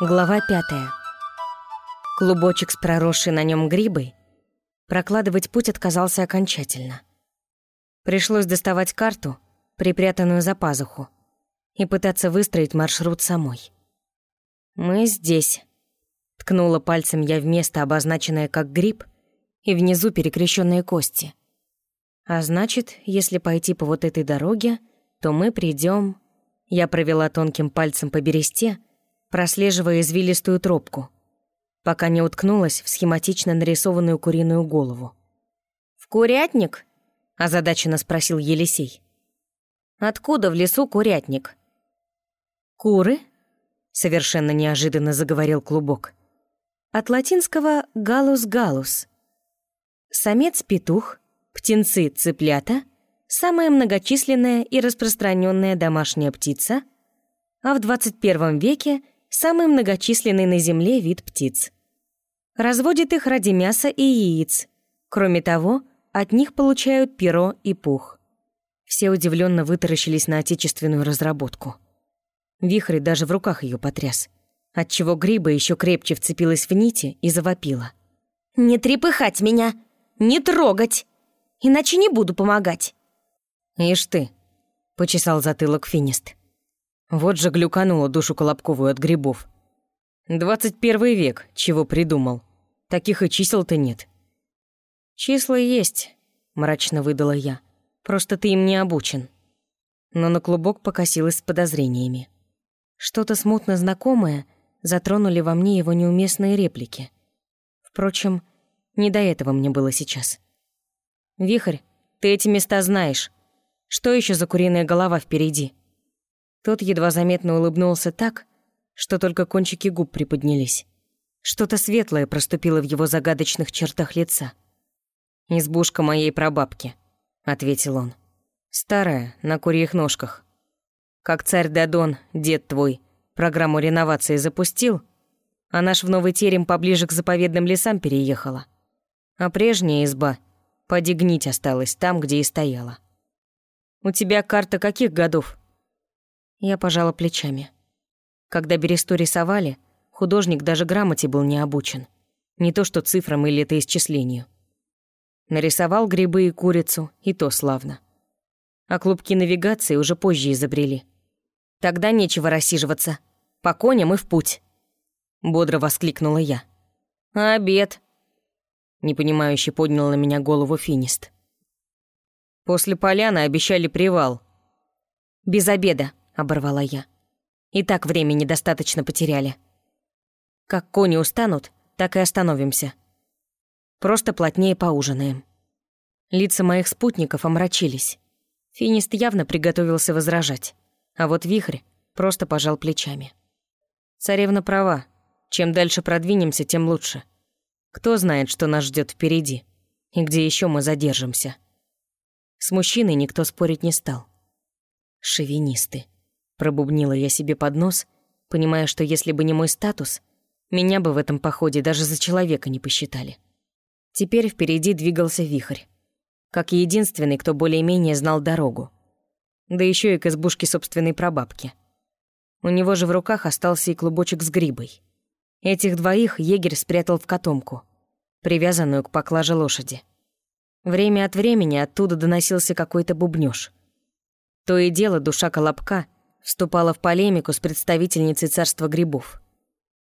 Глава пятая. Клубочек с проросшей на нем грибой прокладывать путь отказался окончательно. Пришлось доставать карту, припрятанную за пазуху, и пытаться выстроить маршрут самой. «Мы здесь», — ткнула пальцем я в место, обозначенное как гриб, и внизу перекрещенные кости. А значит, если пойти по вот этой дороге, то мы придем. Я провела тонким пальцем по бересте, прослеживая извилистую тропку, пока не уткнулась в схематично нарисованную куриную голову. «В курятник?» – озадаченно спросил Елисей. «Откуда в лесу курятник?» «Куры?» – совершенно неожиданно заговорил клубок. «От латинского «галус-галус». Самец-петух, птенцы-цыплята – самая многочисленная и распространенная домашняя птица, а в 21 веке – самый многочисленный на Земле вид птиц. Разводят их ради мяса и яиц. Кроме того, от них получают перо и пух. Все удивленно вытаращились на отечественную разработку. Вихрь даже в руках ее потряс, отчего гриба еще крепче вцепилась в нити и завопила. «Не трепыхать меня! Не трогать! Иначе не буду помогать!» «Ишь ты!» — почесал затылок Финист. Вот же глюканула душу Колобковую от грибов. Двадцать первый век, чего придумал. Таких и чисел-то нет. Числа есть, мрачно выдала я. Просто ты им не обучен. Но на клубок покосилась с подозрениями. Что-то смутно знакомое затронули во мне его неуместные реплики. Впрочем, не до этого мне было сейчас. «Вихрь, ты эти места знаешь. Что еще за куриная голова впереди?» Тот едва заметно улыбнулся так, что только кончики губ приподнялись. Что-то светлое проступило в его загадочных чертах лица. «Избушка моей прабабки», — ответил он. «Старая, на курьих ножках. Как царь Дадон, дед твой, программу реновации запустил, а наш в новый терем поближе к заповедным лесам переехала. А прежняя изба поди гнить осталась там, где и стояла. У тебя карта каких годов?» Я пожала плечами. Когда Бересту рисовали, художник даже грамоте был не обучен. Не то что цифрам или летоисчислению. Нарисовал грибы и курицу, и то славно. А клубки навигации уже позже изобрели. «Тогда нечего рассиживаться. По коням и в путь!» Бодро воскликнула я. «А обед?» Непонимающе поднял на меня голову финист. После поляны обещали привал. «Без обеда оборвала я. И так времени достаточно потеряли. Как кони устанут, так и остановимся. Просто плотнее поужинаем. Лица моих спутников омрачились. Финист явно приготовился возражать, а вот Вихрь просто пожал плечами. Царевна права. Чем дальше продвинемся, тем лучше. Кто знает, что нас ждет впереди, и где еще мы задержимся. С мужчиной никто спорить не стал. Шовинисты. Пробубнила я себе под нос, понимая, что если бы не мой статус, меня бы в этом походе даже за человека не посчитали. Теперь впереди двигался вихрь. Как единственный, кто более-менее знал дорогу. Да еще и к избушке собственной прабабки. У него же в руках остался и клубочек с грибой. Этих двоих егерь спрятал в котомку, привязанную к поклаже лошади. Время от времени оттуда доносился какой-то бубнёж. То и дело душа колобка — вступала в полемику с представительницей царства грибов.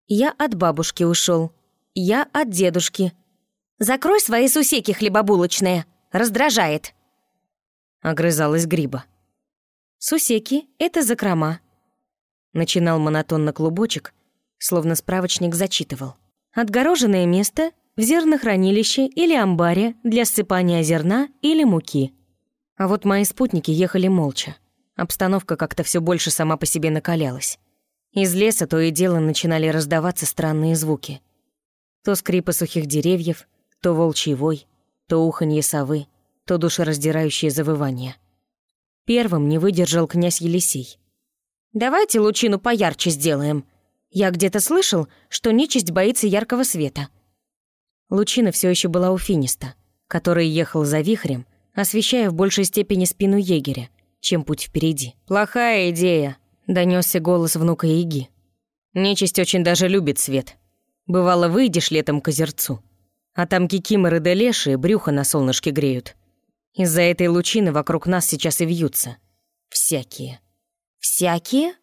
«Я от бабушки ушел, Я от дедушки. Закрой свои сусеки хлебобулочные. Раздражает!» Огрызалась гриба. «Сусеки — это закрома». Начинал монотонно клубочек, словно справочник зачитывал. «Отгороженное место в зернохранилище или амбаре для ссыпания зерна или муки». А вот мои спутники ехали молча. Обстановка как-то все больше сама по себе накалялась. Из леса то и дело начинали раздаваться странные звуки. То скрипы сухих деревьев, то волчий вой, то уханье совы, то душераздирающее завывание. Первым не выдержал князь Елисей. «Давайте лучину поярче сделаем. Я где-то слышал, что нечисть боится яркого света». Лучина все еще была у Финиста, который ехал за вихрем, освещая в большей степени спину егеря, чем путь впереди. «Плохая идея», — донесся голос внука Иги. Нечисть очень даже любит свет. Бывало, выйдешь летом к озерцу, а там кикиморы да леши брюхо на солнышке греют. Из-за этой лучины вокруг нас сейчас и вьются. Всякие. «Всякие?»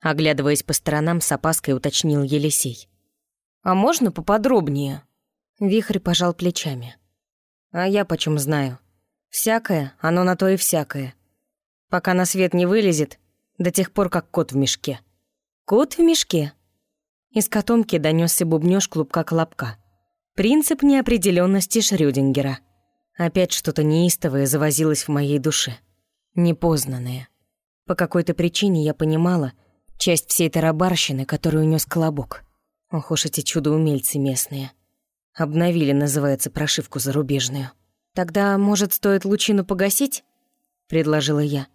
Оглядываясь по сторонам, с опаской уточнил Елисей. «А можно поподробнее?» Вихрь пожал плечами. «А я почем знаю? Всякое, оно на то и всякое. Пока на свет не вылезет, до тех пор, как кот в мешке». «Кот в мешке?» Из котомки донесся бубнёж клубка колобка. Принцип неопределенности Шрёдингера. Опять что-то неистовое завозилось в моей душе. Непознанное. По какой-то причине я понимала часть всей тарабарщины, которую унес колобок. Ох уж эти чудо-умельцы местные. Обновили, называется, прошивку зарубежную. «Тогда, может, стоит лучину погасить?» — предложила я.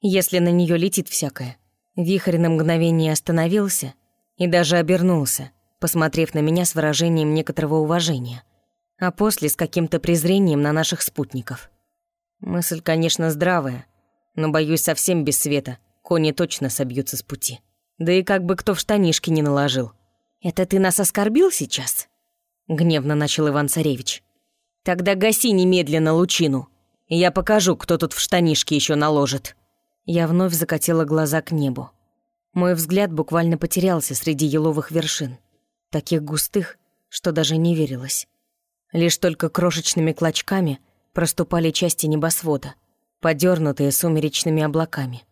«Если на нее летит всякое». Вихрь на мгновение остановился и даже обернулся, посмотрев на меня с выражением некоторого уважения, а после с каким-то презрением на наших спутников. Мысль, конечно, здравая, но, боюсь, совсем без света кони точно собьются с пути. Да и как бы кто в штанишки не наложил. «Это ты нас оскорбил сейчас?» Гневно начал Иван-Царевич. «Тогда гаси немедленно лучину. И я покажу, кто тут в штанишки еще наложит». Я вновь закатила глаза к небу. Мой взгляд буквально потерялся среди еловых вершин. Таких густых, что даже не верилось. Лишь только крошечными клочками проступали части небосвода, подернутые сумеречными облаками.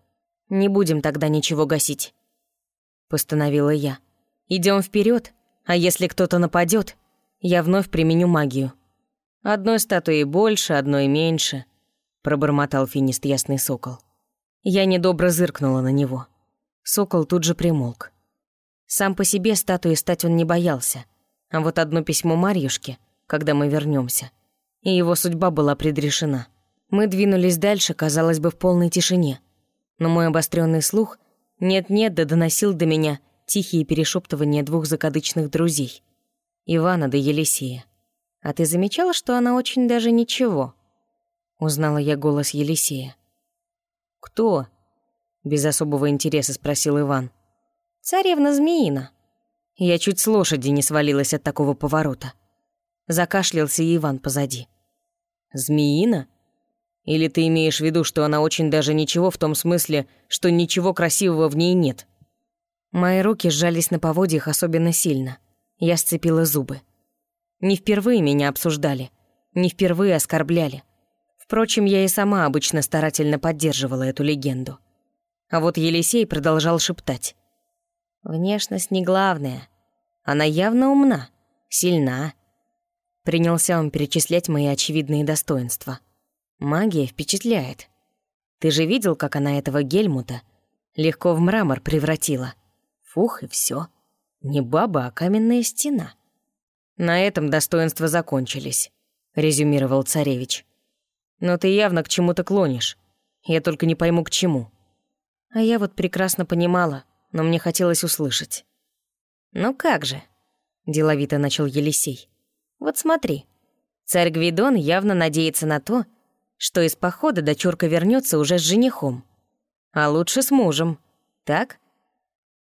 «Не будем тогда ничего гасить», — постановила я. Идем вперед, а если кто-то нападет, я вновь применю магию. Одной статуи больше, одной меньше, пробормотал финист ясный сокол. Я недобро зыркнула на него. Сокол тут же примолк. Сам по себе статуи стать он не боялся, а вот одно письмо Марьюшке, когда мы вернемся, и его судьба была предрешена. Мы двинулись дальше, казалось бы, в полной тишине, но мой обостренный слух нет-нет да доносил до меня тихие перешептывания двух закадычных друзей — Ивана да Елисея. «А ты замечала, что она очень даже ничего?» Узнала я голос Елисея. «Кто?» — без особого интереса спросил Иван. «Царевна Змеина». Я чуть с лошади не свалилась от такого поворота. Закашлялся Иван позади. «Змеина? Или ты имеешь в виду, что она очень даже ничего в том смысле, что ничего красивого в ней нет?» Мои руки сжались на поводьях особенно сильно. Я сцепила зубы. Не впервые меня обсуждали, не впервые оскорбляли. Впрочем, я и сама обычно старательно поддерживала эту легенду. А вот Елисей продолжал шептать. «Внешность не главное. Она явно умна, сильна». Принялся он перечислять мои очевидные достоинства. «Магия впечатляет. Ты же видел, как она этого Гельмута легко в мрамор превратила?» Фух, и все. Не баба, а каменная стена. На этом достоинства закончились, резюмировал царевич. Но ты явно к чему-то клонишь. Я только не пойму, к чему. А я вот прекрасно понимала, но мне хотелось услышать. «Ну как же?» – деловито начал Елисей. «Вот смотри, царь Гвидон явно надеется на то, что из похода дочурка вернется уже с женихом. А лучше с мужем, так?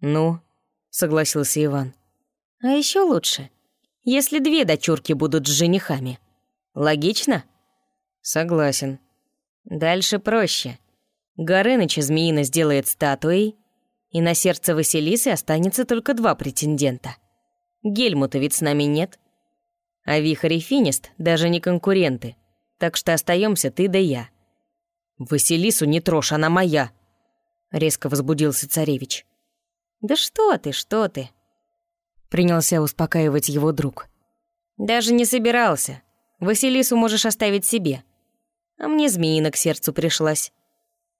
«Ну», — согласился Иван. «А еще лучше, если две дочурки будут с женихами. Логично?» «Согласен». «Дальше проще. Горыныча Змеина сделает статуей, и на сердце Василисы останется только два претендента. Гельмута ведь с нами нет. А Вихарь и Финист даже не конкуренты, так что остаемся ты да я». «Василису не трожь, она моя!» — резко возбудился царевич. «Да что ты, что ты?» Принялся успокаивать его друг. «Даже не собирался. Василису можешь оставить себе. А мне змеина к сердцу пришлась.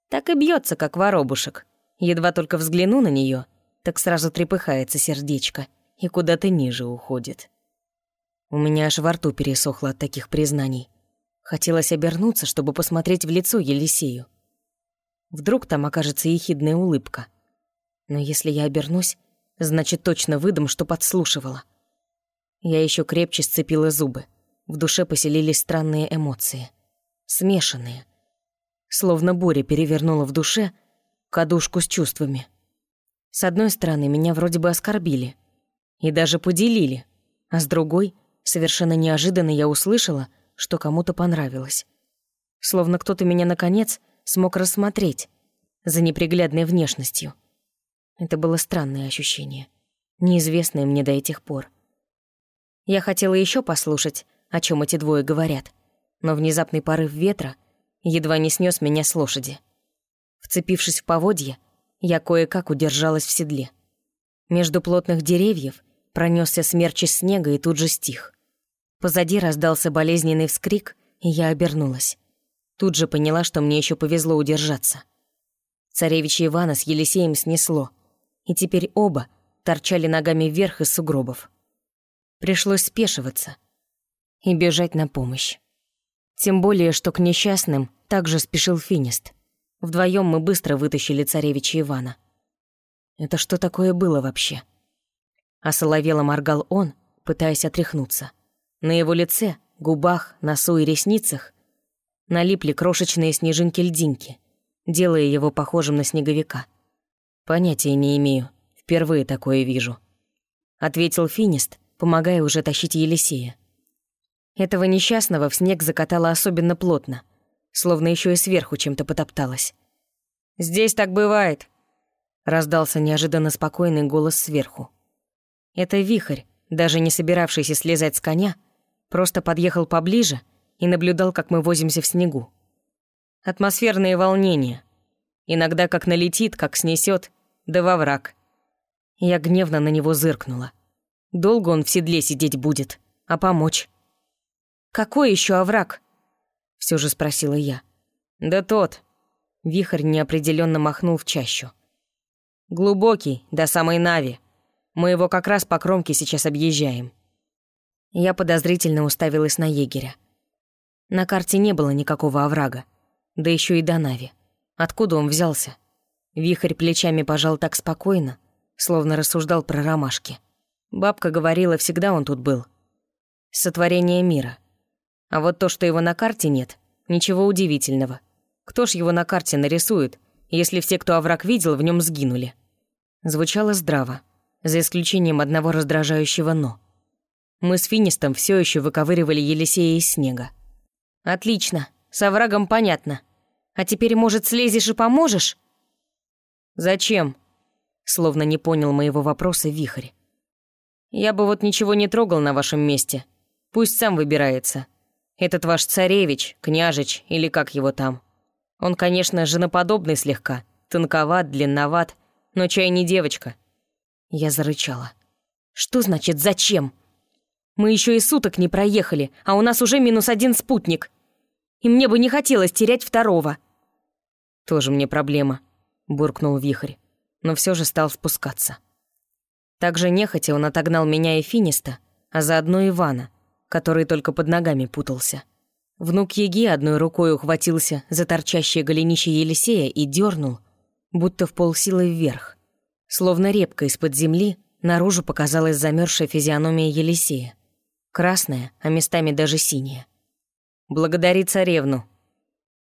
Так и бьется, как воробушек. Едва только взгляну на нее, так сразу трепыхается сердечко и куда-то ниже уходит. У меня аж во рту пересохло от таких признаний. Хотелось обернуться, чтобы посмотреть в лицо Елисею. Вдруг там окажется ехидная улыбка. Но если я обернусь, значит, точно выдам, что подслушивала. Я еще крепче сцепила зубы. В душе поселились странные эмоции. Смешанные. Словно буря перевернула в душе кадушку с чувствами. С одной стороны, меня вроде бы оскорбили. И даже поделили. А с другой, совершенно неожиданно я услышала, что кому-то понравилось. Словно кто-то меня, наконец, смог рассмотреть за неприглядной внешностью. Это было странное ощущение, неизвестное мне до этих пор. Я хотела еще послушать, о чем эти двое говорят, но внезапный порыв ветра едва не снес меня с лошади. Вцепившись в поводья, я кое-как удержалась в седле. Между плотных деревьев пронесся смерч из снега и тут же стих. Позади раздался болезненный вскрик, и я обернулась. Тут же поняла, что мне еще повезло удержаться. Царевича Ивана с Елисеем снесло, и теперь оба торчали ногами вверх из сугробов. Пришлось спешиваться и бежать на помощь. Тем более, что к несчастным также спешил Финист. Вдвоем мы быстро вытащили царевича Ивана. Это что такое было вообще? Осоловело моргал он, пытаясь отряхнуться. На его лице, губах, носу и ресницах налипли крошечные снежинки-льдинки, делая его похожим на снеговика. «Понятия не имею, впервые такое вижу», — ответил Финист, помогая уже тащить Елисея. Этого несчастного в снег закатало особенно плотно — словно еще и сверху чем-то потопталась. «Здесь так бывает», — раздался неожиданно спокойный голос сверху. Это вихрь, даже не собиравшийся слезать с коня, просто подъехал поближе и наблюдал, как мы возимся в снегу. Атмосферные волнения. Иногда как налетит, как снесет, да во враг. Я гневно на него зыркнула. Долго он в седле сидеть будет, а помочь? Какой еще овраг? все же спросила я. «Да тот». Вихрь неопределенно махнул в чащу. «Глубокий, до самой Нави. Мы его как раз по кромке сейчас объезжаем». Я подозрительно уставилась на егеря. На карте не было никакого оврага, да еще и до Нави. Откуда он взялся? Вихрь плечами пожал так спокойно, словно рассуждал про ромашки. Бабка говорила, всегда он тут был. Сотворение мира. А вот то, что его на карте нет, ничего удивительного. Кто ж его на карте нарисует, если все, кто овраг видел, в нем сгинули? Звучало здраво, за исключением одного раздражающего «но». Мы с Финистом все еще выковыривали Елисея из снега. «Отлично, с оврагом понятно. А теперь, может, слезешь и поможешь?» «Зачем?» Словно не понял моего вопроса Вихрь. «Я бы вот ничего не трогал на вашем месте. Пусть сам выбирается. Этот ваш царевич, княжич или как его там. Он, конечно, женоподобный слегка, тонковат, длинноват, но чай не девочка». Я зарычала. «Что значит «зачем»? Мы еще и суток не проехали, а у нас уже минус один спутник. И мне бы не хотелось терять второго». «Тоже мне проблема», — буркнул Вихрь, но все же стал спускаться. Также нехотя он отогнал меня и Финиста, а заодно Ивана, который только под ногами путался. Внук Еги одной рукой ухватился за торчащее голенище Елисея и дернул, будто в полсилы вверх. Словно репка из-под земли наружу показалась замерзшая физиономия Елисея. Красная, а местами даже синяя. «Благодари царевну!»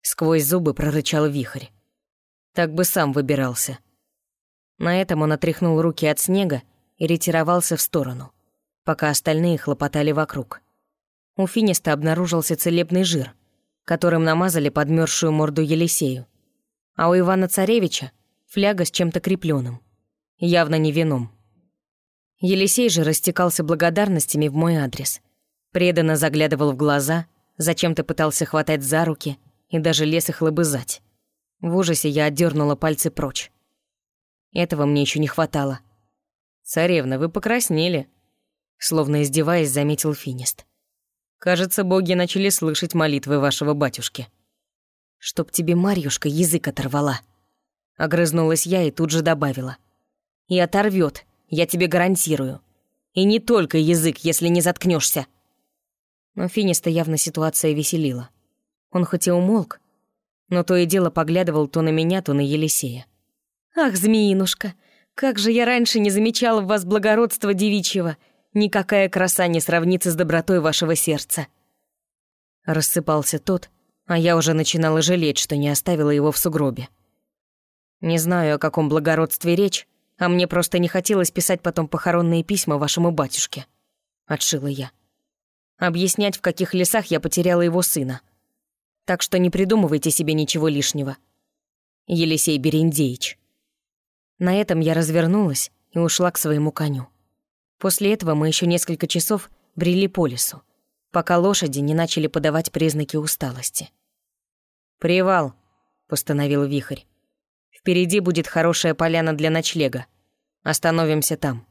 Сквозь зубы прорычал вихрь. Так бы сам выбирался. На этом он отряхнул руки от снега и ретировался в сторону, пока остальные хлопотали вокруг. У Финиста обнаружился целебный жир, которым намазали подмерзшую морду Елисею. А у Ивана-Царевича фляга с чем-то крепленным, явно не вином. Елисей же растекался благодарностями в мой адрес. Преданно заглядывал в глаза, зачем-то пытался хватать за руки и даже лез их лобызать. В ужасе я отдернула пальцы прочь. Этого мне еще не хватало. «Царевна, вы покраснели», словно издеваясь, заметил Финист. Кажется, боги начали слышать молитвы вашего батюшки. Чтоб тебе Марьюшка язык оторвала. Огрызнулась я и тут же добавила. И оторвет, я тебе гарантирую. И не только язык, если не заткнешься. Но Финиста явно ситуация веселила. Он хоть и умолк, но то и дело поглядывал то на меня, то на Елисея. «Ах, змеинушка, как же я раньше не замечала в вас благородства девичьего!» Никакая краса не сравнится с добротой вашего сердца». Рассыпался тот, а я уже начинала жалеть, что не оставила его в сугробе. Не знаю, о каком благородстве речь, а мне просто не хотелось писать потом похоронные письма вашему батюшке», — отшила я. «Объяснять, в каких лесах я потеряла его сына. Так что не придумывайте себе ничего лишнего. Елисей Берендеич». На этом я развернулась и ушла к своему коню. После этого мы еще несколько часов брели по лесу, пока лошади не начали подавать признаки усталости. «Привал», — постановил Вихрь. «Впереди будет хорошая поляна для ночлега. Остановимся там».